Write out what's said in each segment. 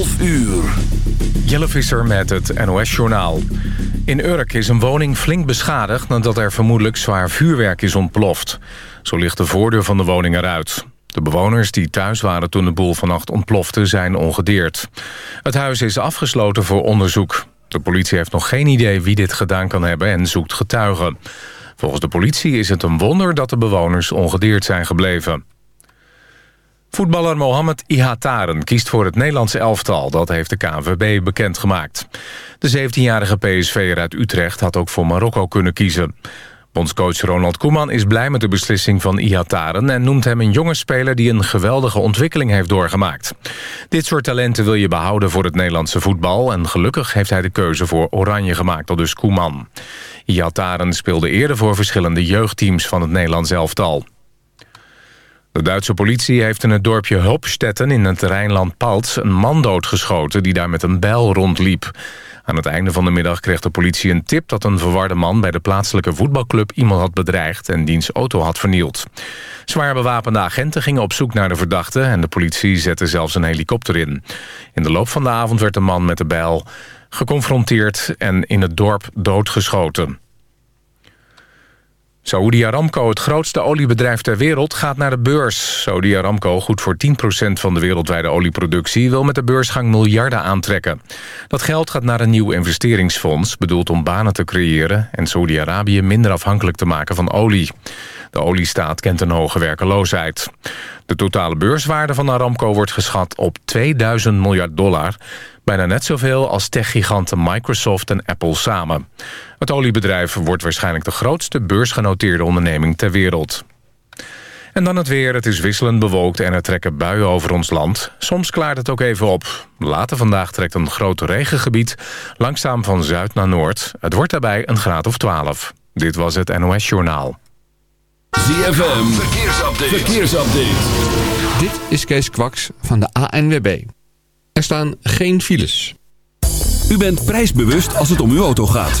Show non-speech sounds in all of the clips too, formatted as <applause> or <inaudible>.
12 uur. Jelle Visser met het NOS-journaal. In Urk is een woning flink beschadigd... nadat er vermoedelijk zwaar vuurwerk is ontploft. Zo ligt de voordeur van de woning eruit. De bewoners die thuis waren toen de boel vannacht ontplofte... zijn ongedeerd. Het huis is afgesloten voor onderzoek. De politie heeft nog geen idee wie dit gedaan kan hebben... en zoekt getuigen. Volgens de politie is het een wonder dat de bewoners ongedeerd zijn gebleven. Voetballer Mohamed Ihataren kiest voor het Nederlandse elftal. Dat heeft de KNVB bekendgemaakt. De 17-jarige PSV'er uit Utrecht had ook voor Marokko kunnen kiezen. Bondscoach Ronald Koeman is blij met de beslissing van Ihataren... en noemt hem een jonge speler die een geweldige ontwikkeling heeft doorgemaakt. Dit soort talenten wil je behouden voor het Nederlandse voetbal... en gelukkig heeft hij de keuze voor Oranje gemaakt, al dus Koeman. Ihataren speelde eerder voor verschillende jeugdteams van het Nederlands elftal. De Duitse politie heeft in het dorpje Hopstetten in het Rijnland-Palts... een man doodgeschoten die daar met een bijl rondliep. Aan het einde van de middag kreeg de politie een tip... dat een verwarde man bij de plaatselijke voetbalclub iemand had bedreigd... en diens auto had vernield. Zwaar bewapende agenten gingen op zoek naar de verdachte... en de politie zette zelfs een helikopter in. In de loop van de avond werd de man met de bijl geconfronteerd... en in het dorp doodgeschoten. Saudi Aramco, het grootste oliebedrijf ter wereld, gaat naar de beurs. Saudi Aramco, goed voor 10% van de wereldwijde olieproductie... wil met de beursgang miljarden aantrekken. Dat geld gaat naar een nieuw investeringsfonds... bedoeld om banen te creëren... en Saudi-Arabië minder afhankelijk te maken van olie. De oliestaat kent een hoge werkeloosheid. De totale beurswaarde van Aramco wordt geschat op 2000 miljard dollar... bijna net zoveel als techgiganten Microsoft en Apple samen. Het oliebedrijf wordt waarschijnlijk de grootste beursgenoteerde onderneming ter wereld. En dan het weer. Het is wisselend bewolkt en er trekken buien over ons land. Soms klaart het ook even op. Later vandaag trekt een groot regengebied langzaam van zuid naar noord. Het wordt daarbij een graad of 12. Dit was het NOS Journaal. ZFM, verkeersupdate. verkeersupdate. Dit is Kees Kwaks van de ANWB. Er staan geen files. U bent prijsbewust als het om uw auto gaat.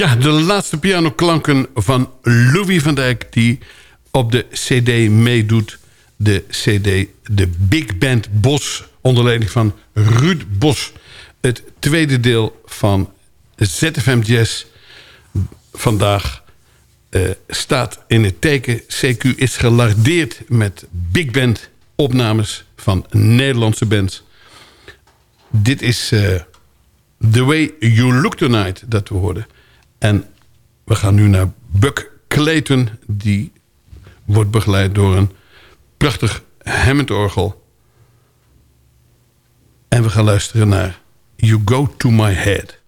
Ja, de laatste pianoklanken van Louis van Dijk... die op de cd meedoet. De cd De Big Band Bos, onder leiding van Ruud Bos. Het tweede deel van ZFM Jazz vandaag eh, staat in het teken. CQ is gelardeerd met big band opnames van Nederlandse bands. Dit is eh, The Way You Look Tonight dat we hoorden. En we gaan nu naar Buck Clayton. Die wordt begeleid door een prachtig Hammond-orgel. En we gaan luisteren naar You Go To My Head.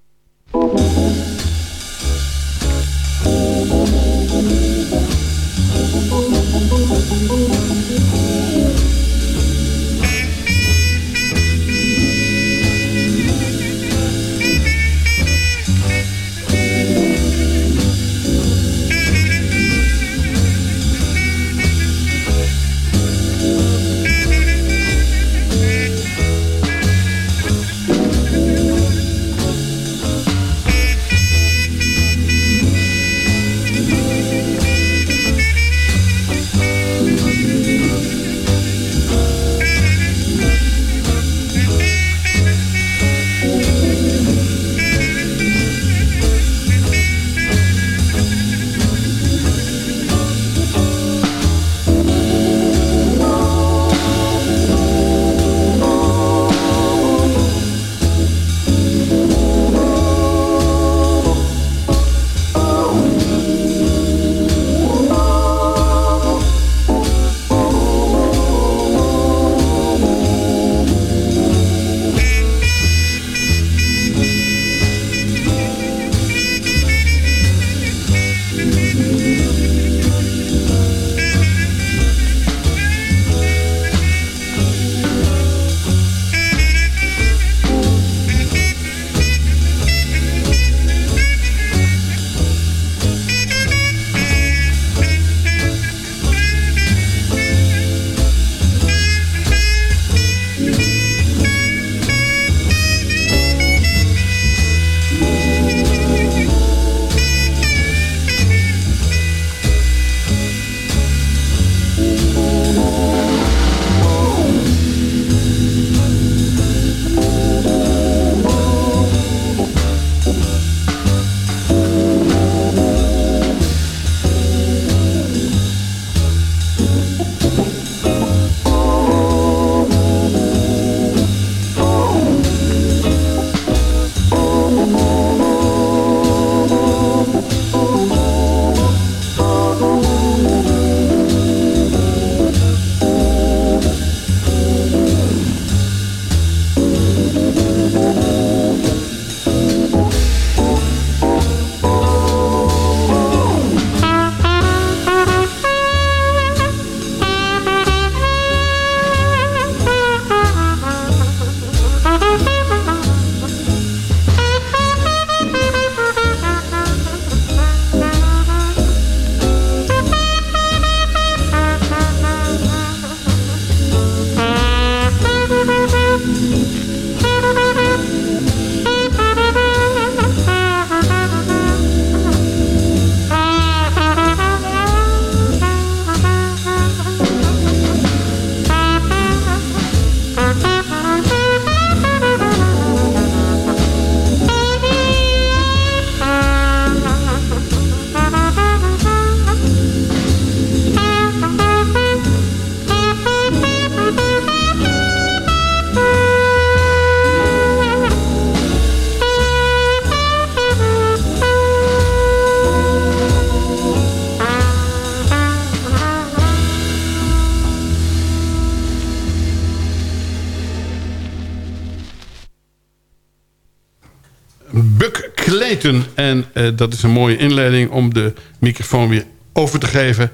En eh, dat is een mooie inleiding om de microfoon weer over te geven...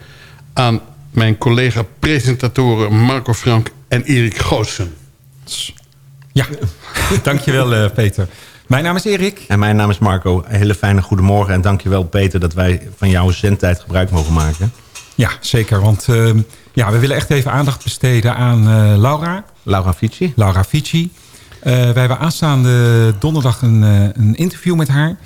aan mijn collega-presentatoren Marco Frank en Erik Goossen. Ja, <laughs> dankjewel uh, Peter. Mijn naam is Erik. En mijn naam is Marco. Een hele fijne goedemorgen en dankjewel Peter... dat wij van jouw zendtijd gebruik mogen maken. Ja, zeker. Want uh, ja, we willen echt even aandacht besteden aan uh, Laura. Laura Fici. Laura Fici. wij hebben aanstaande donderdag een, een interview met haar.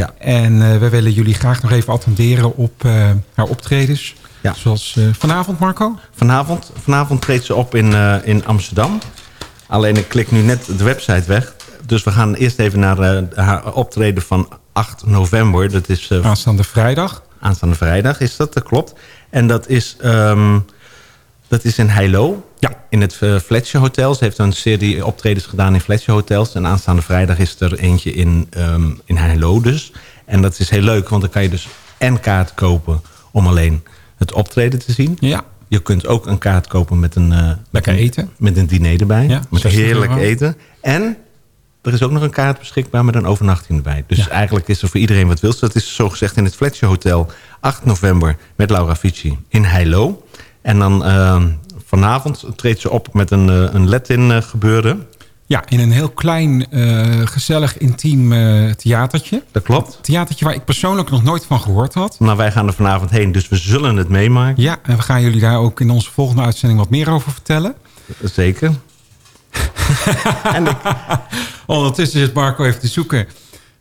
Ja. En eh, we willen jullie graag nog even attenderen op eh, haar optredens. Ja. Zoals eh, vanavond, Marco. Vanavond, vanavond treedt ze op in, in Amsterdam. Alleen ik klik nu net de website weg. Dus we gaan eerst even naar haar optreden van 8 november. Dat is Aanstaande vrijdag. aanstaande vrijdag, is dat? Dat klopt. En dat is, ehm, dat is in Heilo. Ja. In het uh, Fletcher Hotel. Ze heeft een serie optredens gedaan in Fletcher Hotels. En aanstaande vrijdag is er eentje in, ehm, in Heilo dus. En dat is heel leuk, want dan kan je dus en kaart kopen... om alleen het optreden te zien. Ja. Je kunt ook een kaart kopen met een... eh, Lekker met een- eten. Met een diner erbij. Ja, met 60 heerlijk euro. eten. En er is ook nog een kaart beschikbaar met een overnachting erbij. Dus Ja. eigenlijk is er voor iedereen wat wil. Dat is zogezegd in het Fletcher Hotel 8 november met Laura Fici in Heilo. En dan eh, vanavond treedt ze op met een, eh, een Latin eh, gebeuren. Ja, in een heel klein, eh, gezellig, intiem eh, theatertje. Dat klopt. Theatertje waar ik persoonlijk nog nooit van gehoord had. Maar wij gaan er vanavond heen, dus we zullen het meemaken. Ja, en we gaan jullie daar ook in onze volgende uitzending wat meer over vertellen. Zeker. <laughs> Ondertussen zit Marco even te zoeken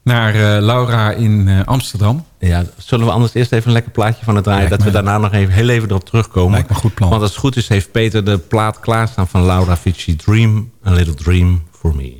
naar eh, Laura in eh, Amsterdam. Ja, zullen we anders eerst even een lekker plaatje van het draaien... Lijkt dat we daarna nog even, heel even erop terugkomen. Lijkt me een goed plan. Want als het goed is, heeft Peter de plaat klaarstaan van Laura Fici... Dream, a little dream for me.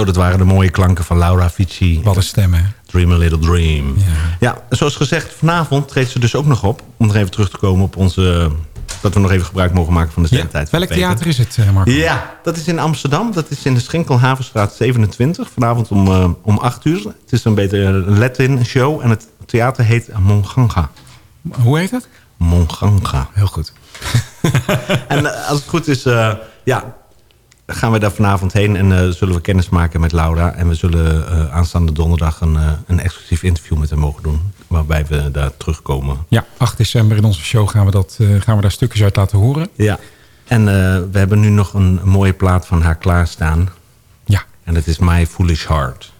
Zo, dat waren de mooie klanken van Laura Fici. Wat een stem, hè? Dream a Little Dream. Ja. Ja, zoals gezegd, vanavond treedt ze dus ook nog op. Om nog even terug te komen op onze... Dat we nog even gebruik mogen maken van de Ja. zendtijd. Welk theater is het, eh, Marco? Ja, dat is in Amsterdam. Dat is in de Schinkelhavenstraat 27. Vanavond om, eh, om 8 uur. Het is een beetje een Latin show. En het theater heet Monganga. Hoe heet het? Monganga. Heel goed. <laughs> En eh, als het goed is, ja, gaan we daar vanavond heen en eh, zullen we kennis maken met Laura. En we zullen eh, aanstaande donderdag een, eh, een exclusief interview met haar mogen doen. Waarbij we daar terugkomen. Ja, 8 december in onze show gaan we, dat, gaan we daar stukjes uit laten horen. Ja. En we hebben nu nog een, mooie plaat van haar klaarstaan. Ja. En dat is My Foolish Heart.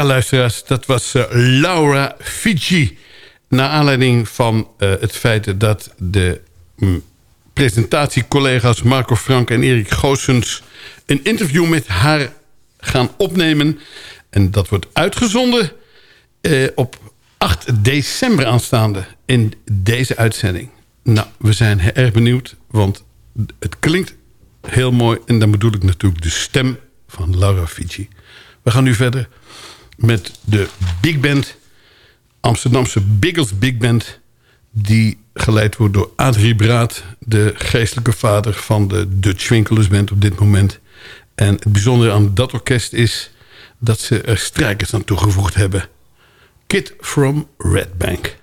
Ja, luisteraars, dat was eh, Laura Fiji. Naar aanleiding van eh, het feit dat de mm, presentatiecollega's Marco Frank en Erik Goossens... een interview met haar gaan opnemen. En dat wordt uitgezonden eh, op 8 december aanstaande in deze uitzending. Nou, we zijn erg benieuwd, want het klinkt heel mooi. En dan bedoel ik natuurlijk de stem van Laura Fiji. We gaan nu verder met de big band... Amsterdamse Biggles Big Band... die geleid wordt door Adrie Braat... de geestelijke vader van de Dutch Winkelers Band op dit moment. En het bijzondere aan dat orkest is... dat ze er strijkers aan toegevoegd hebben. Kid from Red Bank.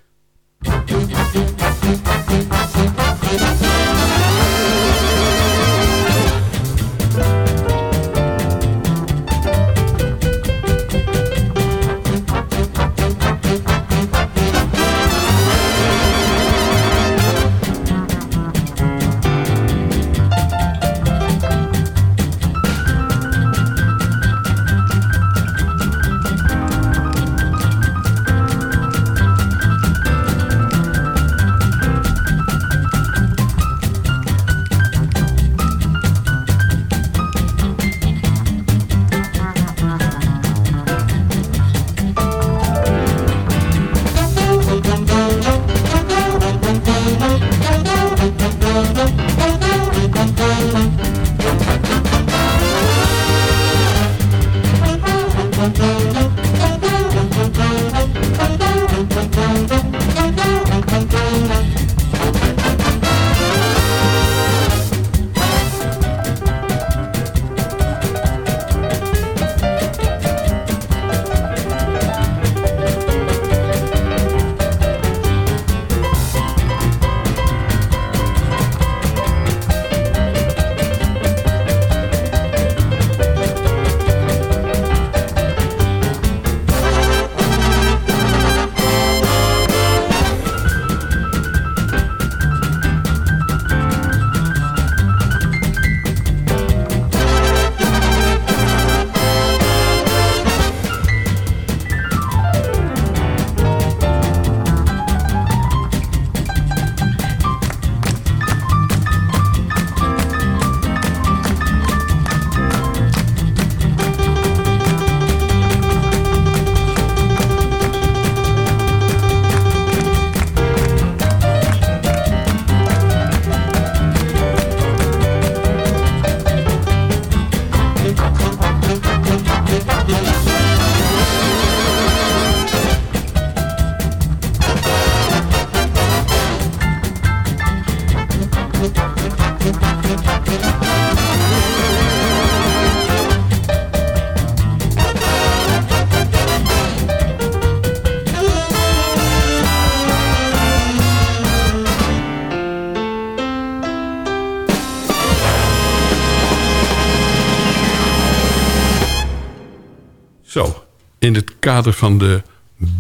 Van de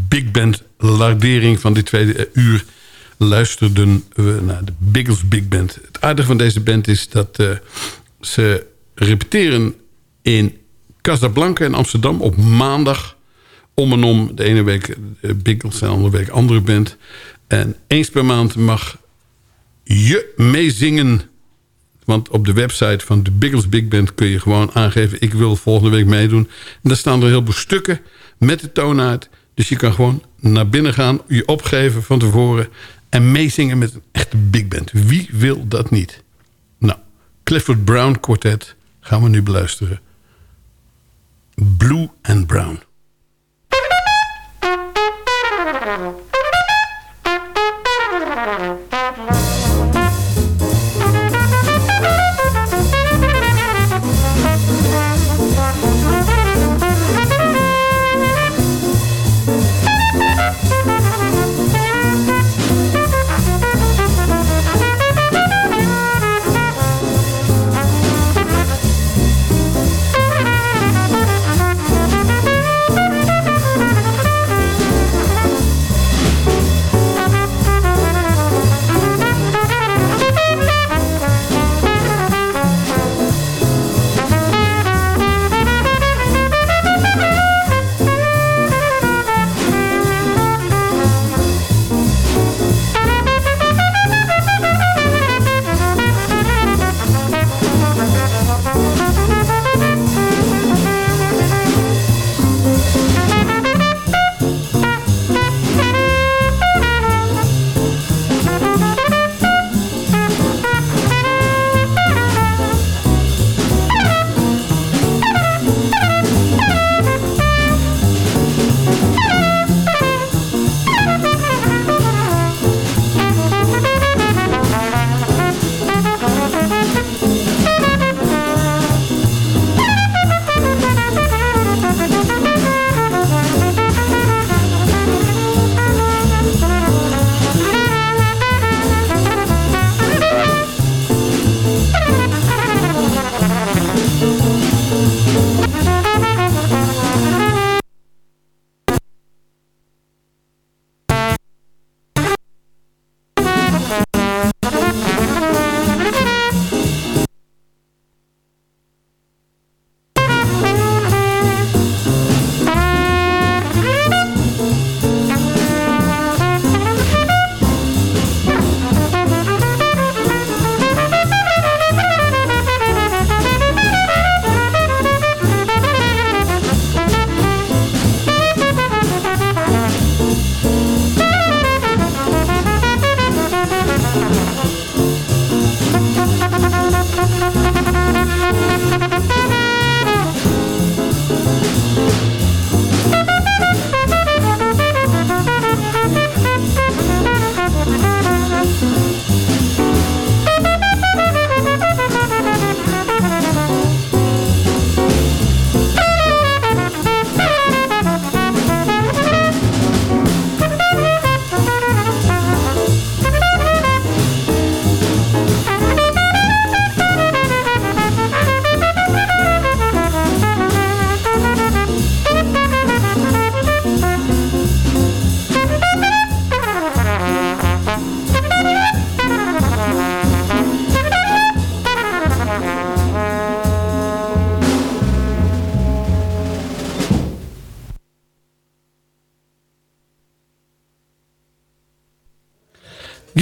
big band lardering van dit tweede uur... luisterden we naar de Biggles Big Band. Het aardige van deze band is dat eh, ze repeteren in Casablanca in Amsterdam op maandag... om en om, de ene week uh, Biggles en de andere week andere band. En eens per maand mag je meezingen... Want op de website van de Biggles Big Band kun je gewoon aangeven... ik wil volgende week meedoen. En daar staan er heel veel stukken met de toonaard. Dus je kan gewoon naar binnen gaan, je opgeven van tevoren... en meezingen met een echte big band. Wie wil dat niet? Nou, Clifford Brown Quartet gaan we nu beluisteren. Blue and Brown.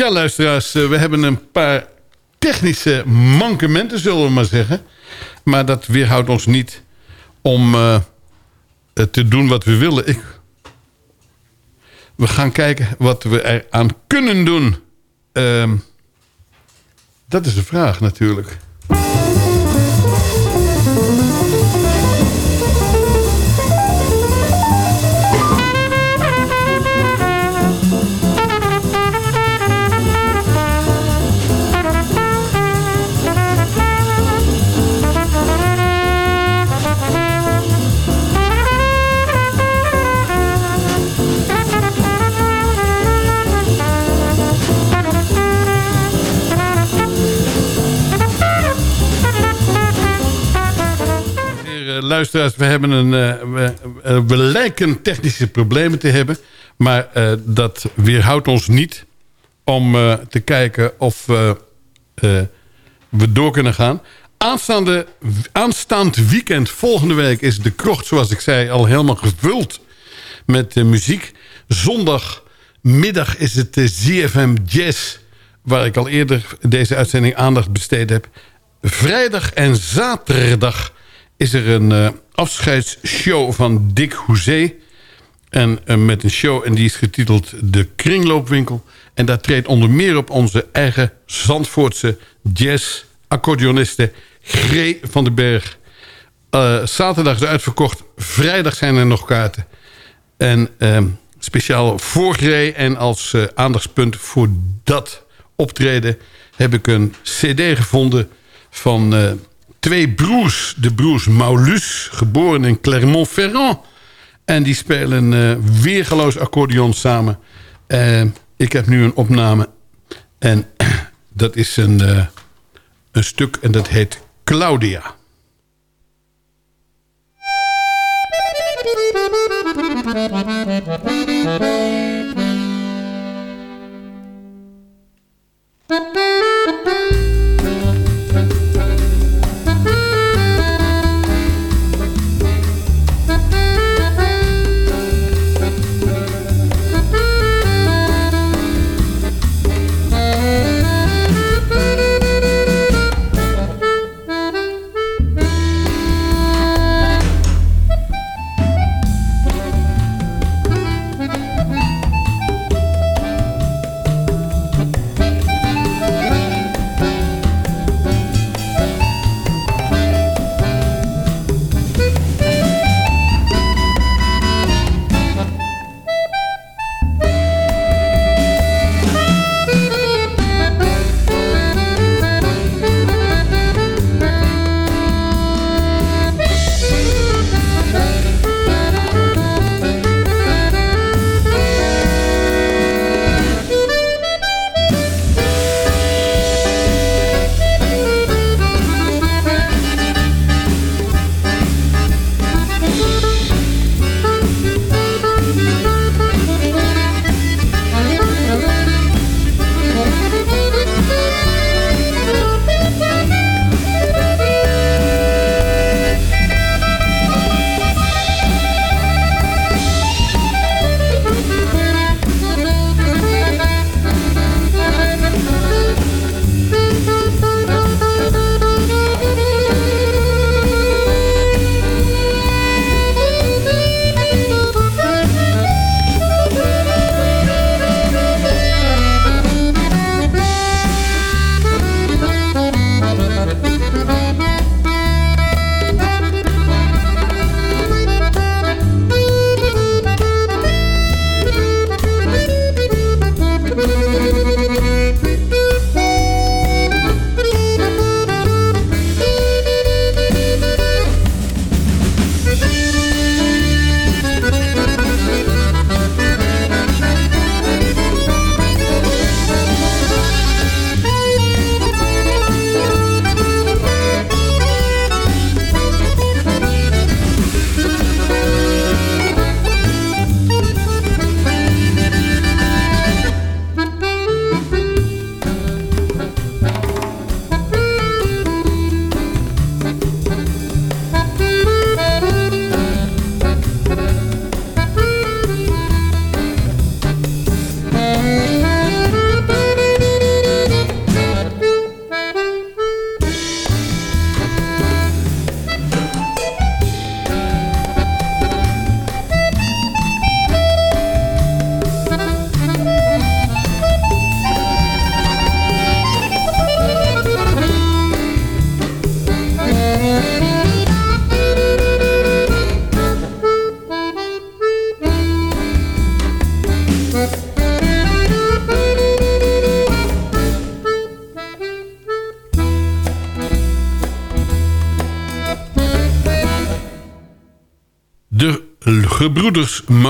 Ja, luisteraars, eh, we hebben een paar technische mankementen, zullen we maar zeggen. Maar dat weerhoudt ons niet om uh, te doen wat we willen. We gaan kijken wat we eraan kunnen doen. Uh, dat is de vraag natuurlijk. Luisteraars, we, hebben een, eh, eh, we lijken technische problemen te hebben. Maar eh, dat weerhoudt ons niet om te kijken of we door kunnen gaan. Aanstaande, aanstaand weekend, volgende week, is de krocht, zoals ik zei, al helemaal gevuld met muziek. Zondagmiddag is het de ZFM Jazz, waar ik al eerder deze uitzending aandacht besteed heb. Vrijdag en zaterdag is er een eh, afscheidsshow van Dick Hoezee. En eh, met een show en die is getiteld De Kringloopwinkel. En daar treedt onder meer op onze eigen Zandvoortse jazz-accordeoniste G. van den Berg. Eh, zaterdag is uitverkocht. Vrijdag zijn er nog kaarten. En speciaal voor Grey en als aandachtspunt voor dat optreden... heb ik een cd gevonden van twee broers. De broers Maulus, geboren in Clermont-Ferrand. En die spelen eh weergeloos accordeon samen. Eh, ik heb nu een opname. En <clears throat> dat is een, eh, een stuk en dat heet Claudia.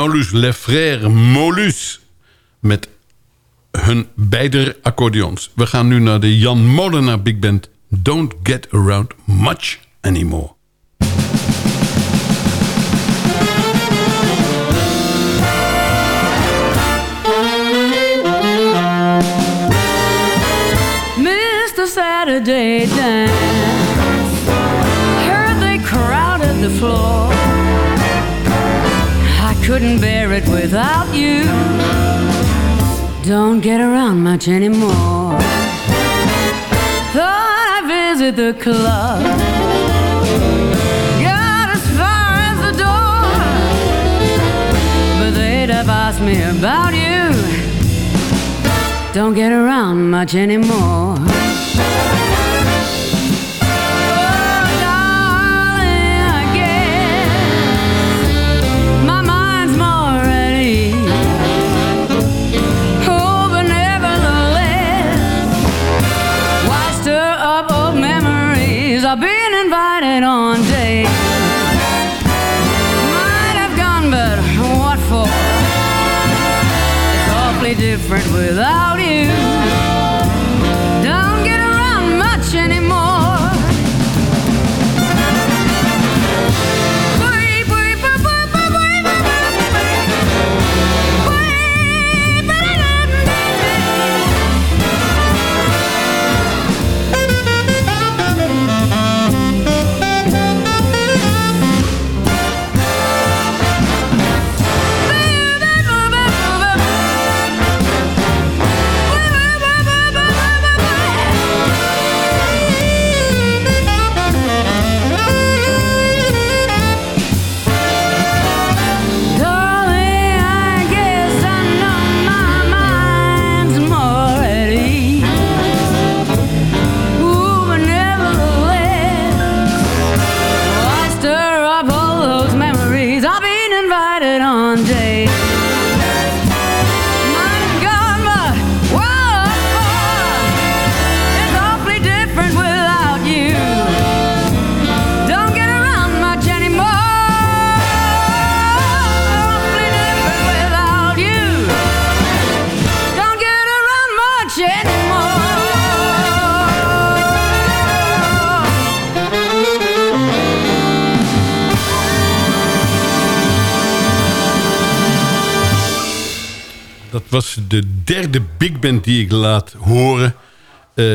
Le frère Molus met hun beide accordeons. We gaan nu naar de Jan Molenaar Big Band Don't Get Around Much Anymore. Mr. Saturday dance Heard they crowded the floor Couldn't bear it without you. Don't get around much anymore. Thought I'd visit the club. Got as far as the door. But they'd have asked me about you. Don't get around much anymore. Was de derde big band die ik laat horen. Eh,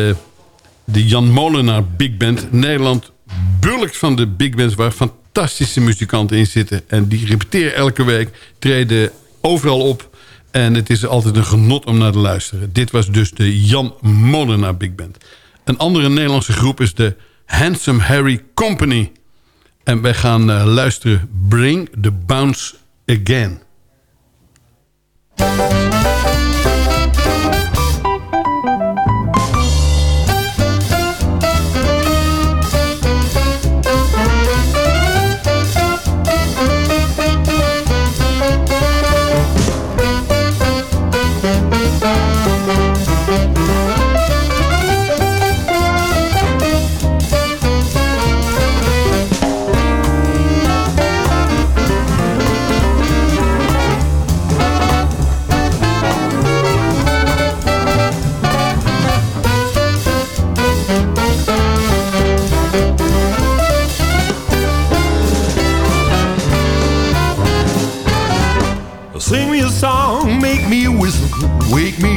de Jan Molenaar Big Band. Nederland bulkt van de big bands waar fantastische muzikanten in zitten. En die repeteren elke week, treden overal op. En het is altijd een genot om naar te luisteren. Dit was dus de Jan Molenaar Big Band. Een andere Nederlandse groep is de Handsome Harry Company. En wij gaan eh, luisteren Bring the Bounce Again. Música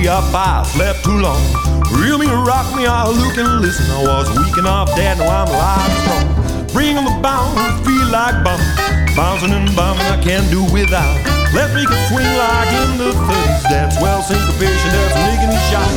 up, I slept too long. Reel me, rock me, I look and listen. I was weak off dead, now I'm alive and strong. Bring on the bounce, feel like bum, bouncing and bumming, I can't do without. Let me can swing like in the 30s, that's well syncopation, that's me shot.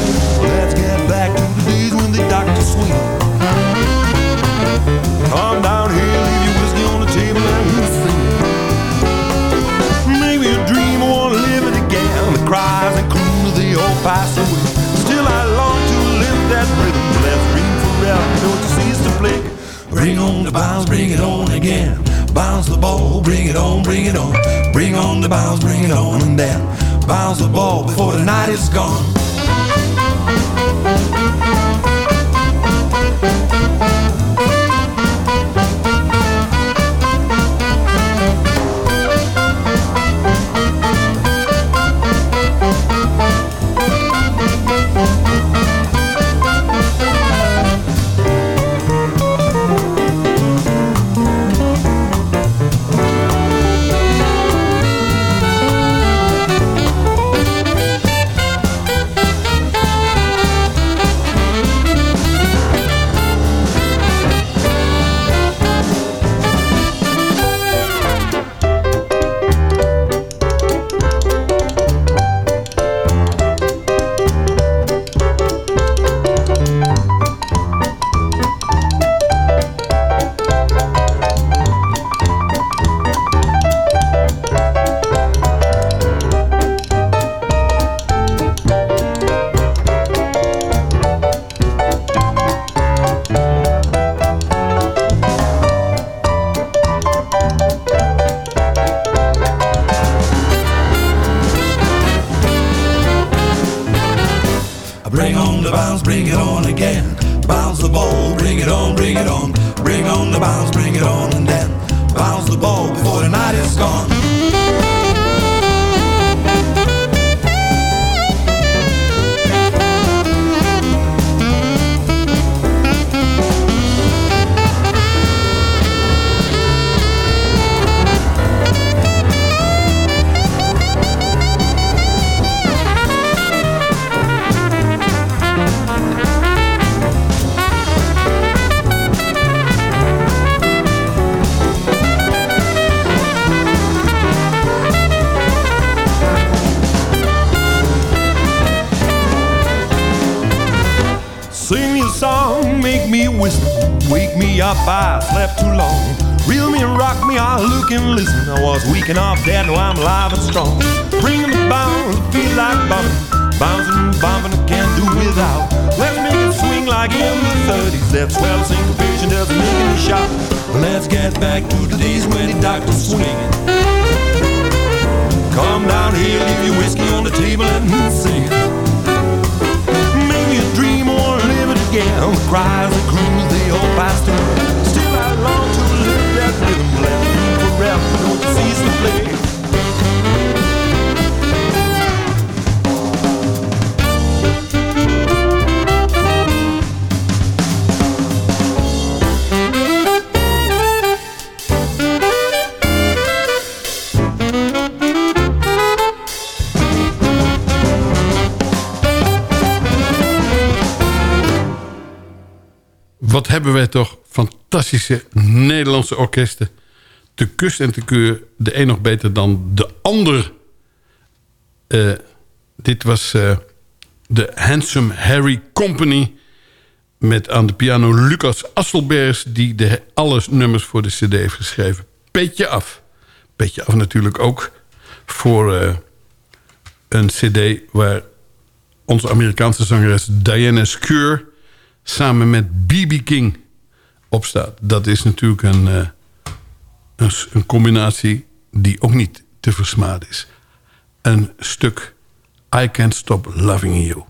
Bring it on, bring it on. Bring on the bounce, bring it on and then bounce the ball before the night is gone. Ball before the night is gone. Up, I slept too long. Reel me and rock me, I look and listen. I was weak and off dead, now I'm alive and strong. Bringing the bounce, feel like bumping, bouncing and bumping, I can't do without. Let's make it swing like in the 30s. That swell syncopation doesn't make me shout. Let's get back to the days when the doctor's swinging. Come down here, leave your whiskey on the table and sing again. The cries, the cruise, they all pass through. Still I long to live that rhythm. Let me forever, don't cease to play. Hebben wij toch fantastische Nederlandse orkesten. Te kust en te keur. De een nog beter dan de ander. Eh, dit was eh, de Handsome Harry Company. Met aan de piano Lucas Asselbergs... die de, alle nummers voor de cd heeft geschreven. Petje af. Petje af natuurlijk ook voor eh, een cd... waar onze Amerikaanse zangeres Diana Skeur samen met B.B. King op staat. Dat is natuurlijk een, eh, een, een combinatie die ook niet te versmaden is. Een stuk I Can't Stop Loving You.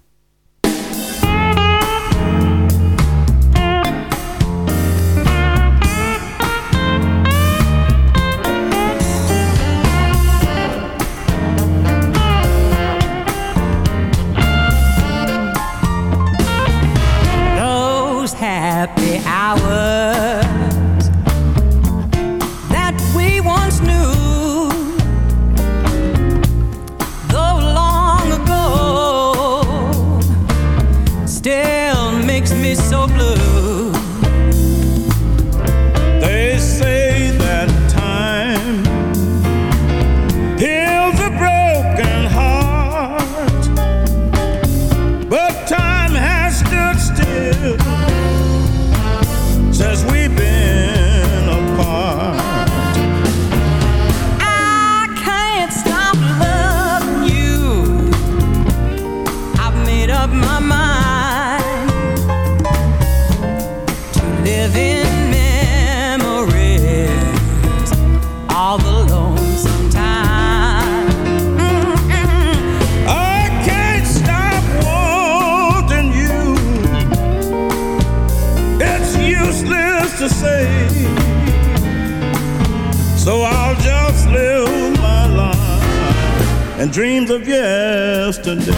So I'll just live my life and dreams of yesterday.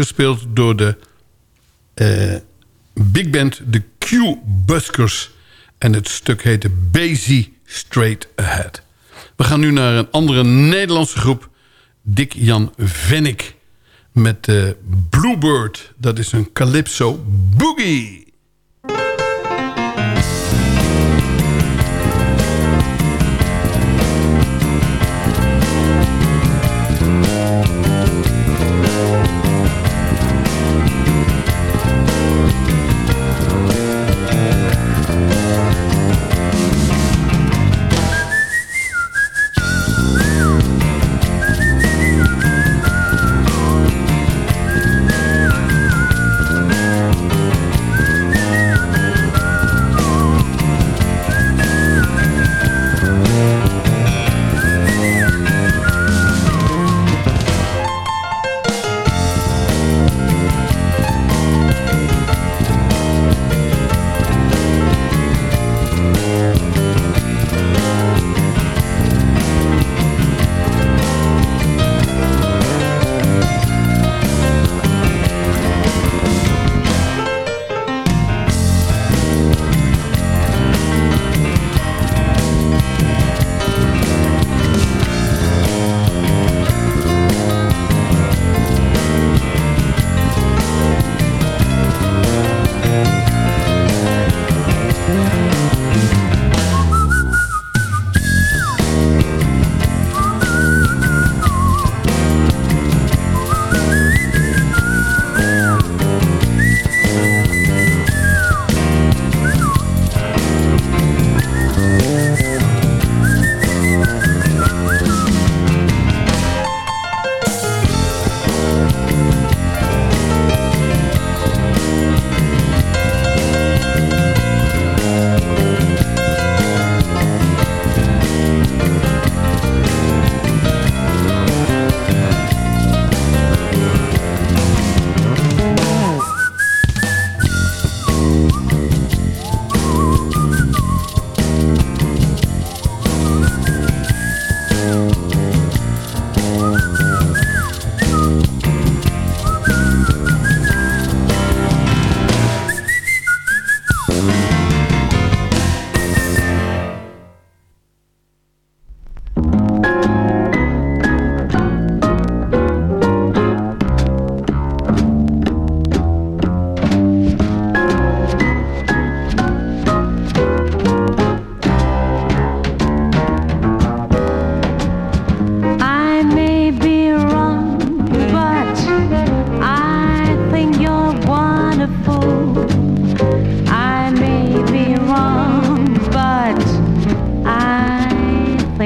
Gespeeld door de eh, big band de Q-Buskers. En het stuk heette Basie Straight Ahead. We gaan nu naar een andere Nederlandse groep. Dick Jan Vennik met eh, Bluebird. Dat is een Calypso Boogie.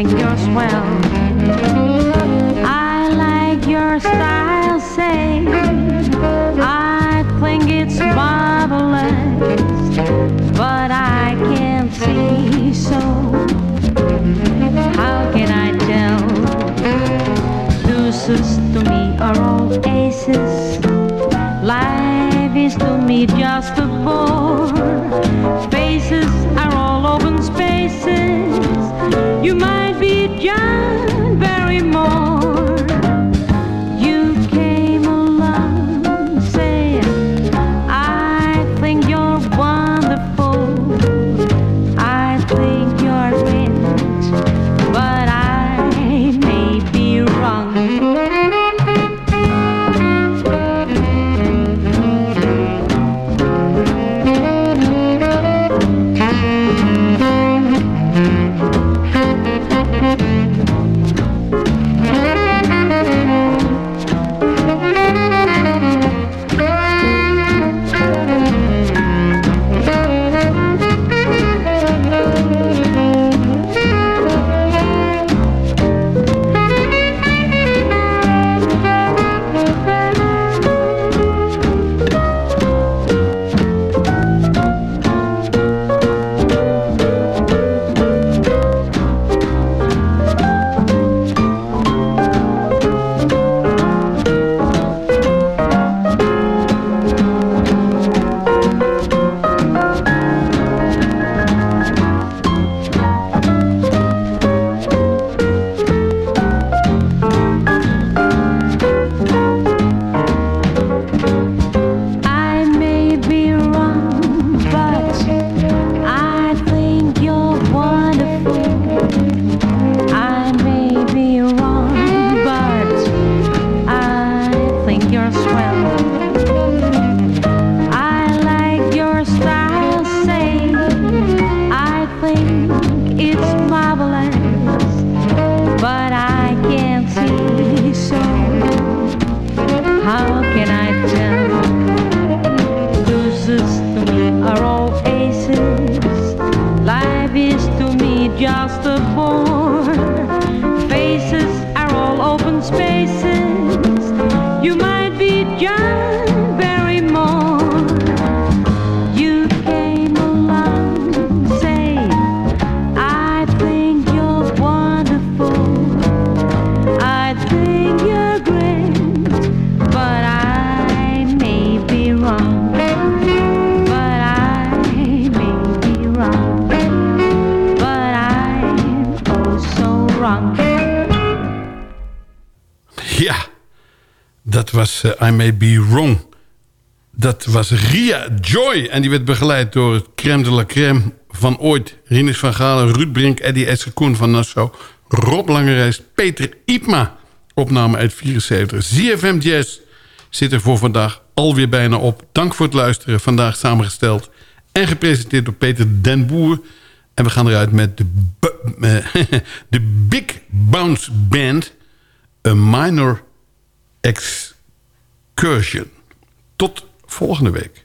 think you're swell. I like your style, say. I think it's marvelous, but I can't see so. How can I tell? Deuces to me are all aces. Life is to me just a bore. just May Be Wrong. Dat was Ria Joy. En die werd begeleid door het crème de la crème van ooit. Rinus van Galen, Ruud Brink, Eddie Esker Koen van Nassau... Rob Langereis, Peter Ipma. Opname uit 74. ZFM Jazz zit er voor vandaag alweer bijna op. Dank voor het luisteren. Vandaag samengesteld en gepresenteerd door Peter Den Boer. En we gaan eruit met de, eh, <laughs> de Big Bounce Band... A Minor Excursion. Tot volgende week.